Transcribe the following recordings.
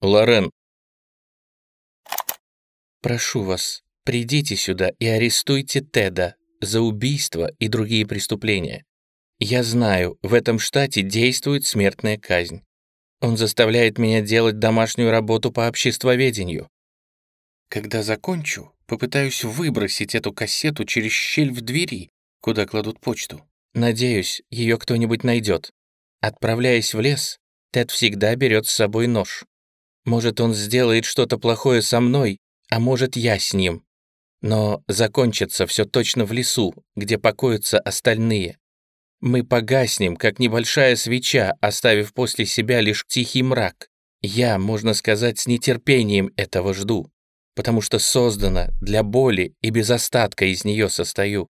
Лорен, Прошу вас, придите сюда и арестуйте Теда за убийство и другие преступления. Я знаю, в этом штате действует смертная казнь. Он заставляет меня делать домашнюю работу по обществоведению. Когда закончу, попытаюсь выбросить эту кассету через щель в двери, куда кладут почту. Надеюсь, ее кто-нибудь найдет. Отправляясь в лес, Тед всегда берет с собой нож. Может, он сделает что-то плохое со мной, а может, я с ним. Но закончится все точно в лесу, где покоятся остальные. Мы погаснем, как небольшая свеча, оставив после себя лишь тихий мрак. Я, можно сказать, с нетерпением этого жду, потому что создана для боли и без остатка из нее состою.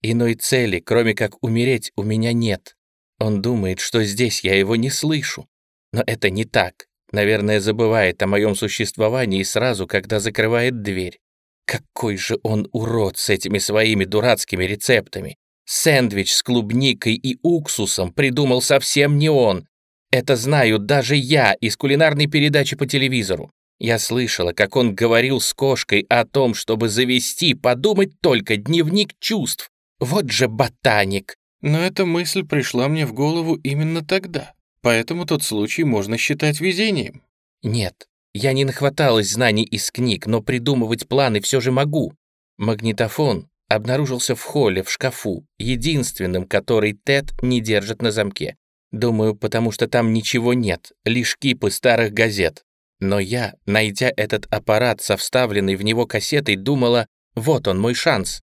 Иной цели, кроме как умереть, у меня нет. Он думает, что здесь я его не слышу. Но это не так. Наверное, забывает о моем существовании сразу, когда закрывает дверь. Какой же он урод с этими своими дурацкими рецептами. Сэндвич с клубникой и уксусом придумал совсем не он. Это знаю даже я из кулинарной передачи по телевизору. Я слышала, как он говорил с кошкой о том, чтобы завести, подумать только, дневник чувств. Вот же ботаник. Но эта мысль пришла мне в голову именно тогда. Поэтому тот случай можно считать везением. Нет, я не нахваталась знаний из книг, но придумывать планы все же могу. Магнитофон обнаружился в холле, в шкафу, единственным, который Тед не держит на замке. Думаю, потому что там ничего нет, лишь кипы старых газет. Но я, найдя этот аппарат со вставленной в него кассетой, думала, вот он мой шанс.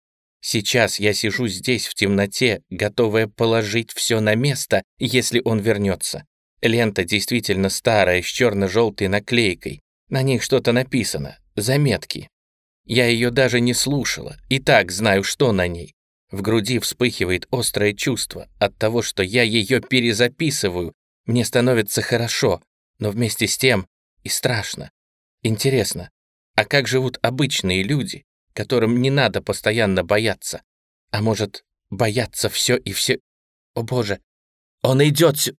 Сейчас я сижу здесь в темноте, готовая положить все на место, если он вернется. Лента действительно старая, с черно-желтой наклейкой. На них что-то написано, заметки. Я ее даже не слушала, и так знаю, что на ней. В груди вспыхивает острое чувство от того, что я ее перезаписываю. Мне становится хорошо, но вместе с тем и страшно. Интересно, а как живут обычные люди, которым не надо постоянно бояться. А может, бояться все и все... О боже, он идет.